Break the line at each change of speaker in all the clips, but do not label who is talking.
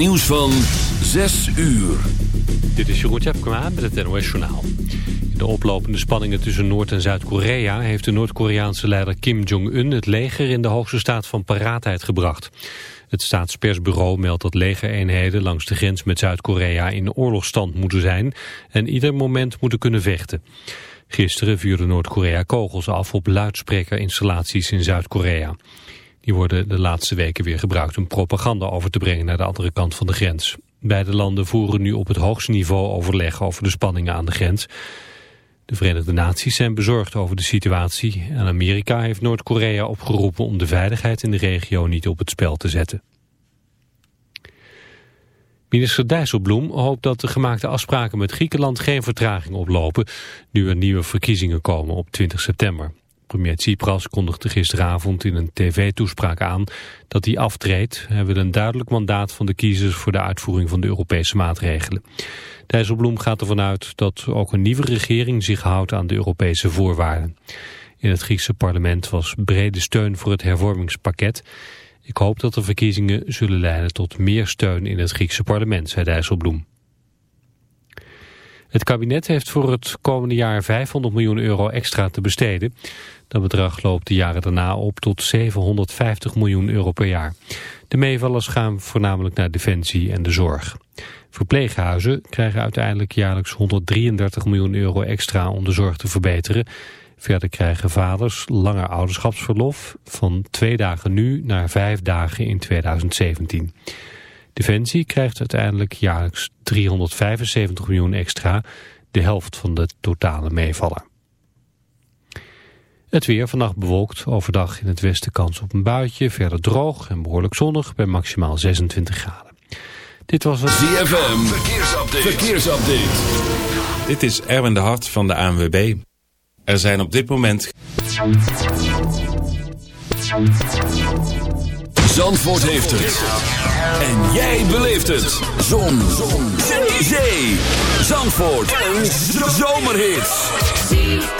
nieuws van 6 uur.
Dit is Jeroen Tjepkema met het NOS Journaal. In de oplopende spanningen tussen Noord- en Zuid-Korea... heeft de Noord-Koreaanse leider Kim Jong-un het leger in de hoogste staat van paraatheid gebracht. Het staatspersbureau meldt dat legereenheden langs de grens met Zuid-Korea in oorlogstand moeten zijn... en ieder moment moeten kunnen vechten. Gisteren vuurde Noord-Korea kogels af op luidsprekerinstallaties in Zuid-Korea. Die worden de laatste weken weer gebruikt om propaganda over te brengen naar de andere kant van de grens. Beide landen voeren nu op het hoogste niveau overleg over de spanningen aan de grens. De Verenigde Naties zijn bezorgd over de situatie en Amerika heeft Noord-Korea opgeroepen om de veiligheid in de regio niet op het spel te zetten. Minister Dijsselbloem hoopt dat de gemaakte afspraken met Griekenland geen vertraging oplopen, nu er nieuwe verkiezingen komen op 20 september. Premier Tsipras kondigde gisteravond in een tv-toespraak aan dat hij aftreedt. Hij wil een duidelijk mandaat van de kiezers voor de uitvoering van de Europese maatregelen. Dijsselbloem gaat ervan uit dat ook een nieuwe regering zich houdt aan de Europese voorwaarden. In het Griekse parlement was brede steun voor het hervormingspakket. Ik hoop dat de verkiezingen zullen leiden tot meer steun in het Griekse parlement, zei Dijsselbloem. Het kabinet heeft voor het komende jaar 500 miljoen euro extra te besteden. Dat bedrag loopt de jaren daarna op tot 750 miljoen euro per jaar. De meevallers gaan voornamelijk naar defensie en de zorg. Verpleeghuizen krijgen uiteindelijk jaarlijks 133 miljoen euro extra om de zorg te verbeteren. Verder krijgen vaders langer ouderschapsverlof van twee dagen nu naar vijf dagen in 2017. Defensie krijgt uiteindelijk jaarlijks 375 miljoen extra, de helft van de totale meevaller. Het weer vannacht bewolkt, overdag in het westen kans op een buitje, verder droog en behoorlijk zonnig bij maximaal 26 graden. Dit was het
ZFM, verkeersupdate. verkeersupdate.
Dit is Erwin de Hart van de ANWB. Er zijn op dit moment...
Zandvoort heeft het. En jij beleeft het. Zon. Zon. Zee. Zee. Zandvoort. Een zomerhit.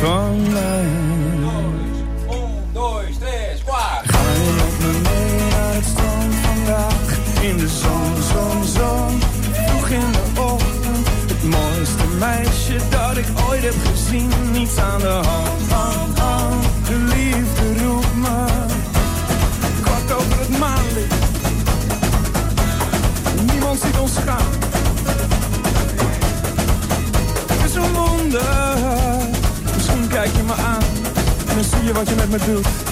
Van mij. Ga je met me mee naar het strand vandaag? In de zon, zon, zon. Vroeg in de ochtend. Het mooiste meisje dat ik ooit heb gezien. Niets aan de hand, hand, hand. De liefde roept me. Kwart over het maanlicht. Niemand ziet ons gaan. is een wonder. En dan zie je wat je met me doet.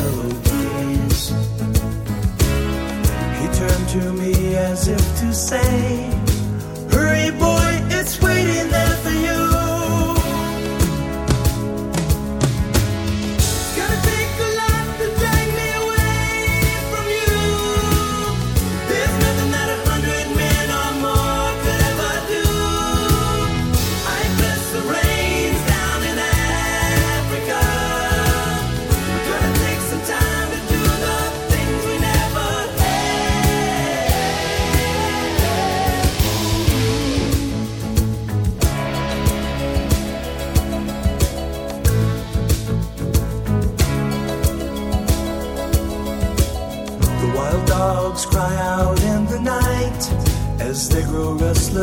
Turned to me as if to say,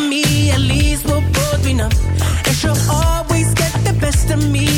me, at least we'll
both be numb. And she'll always get the best of me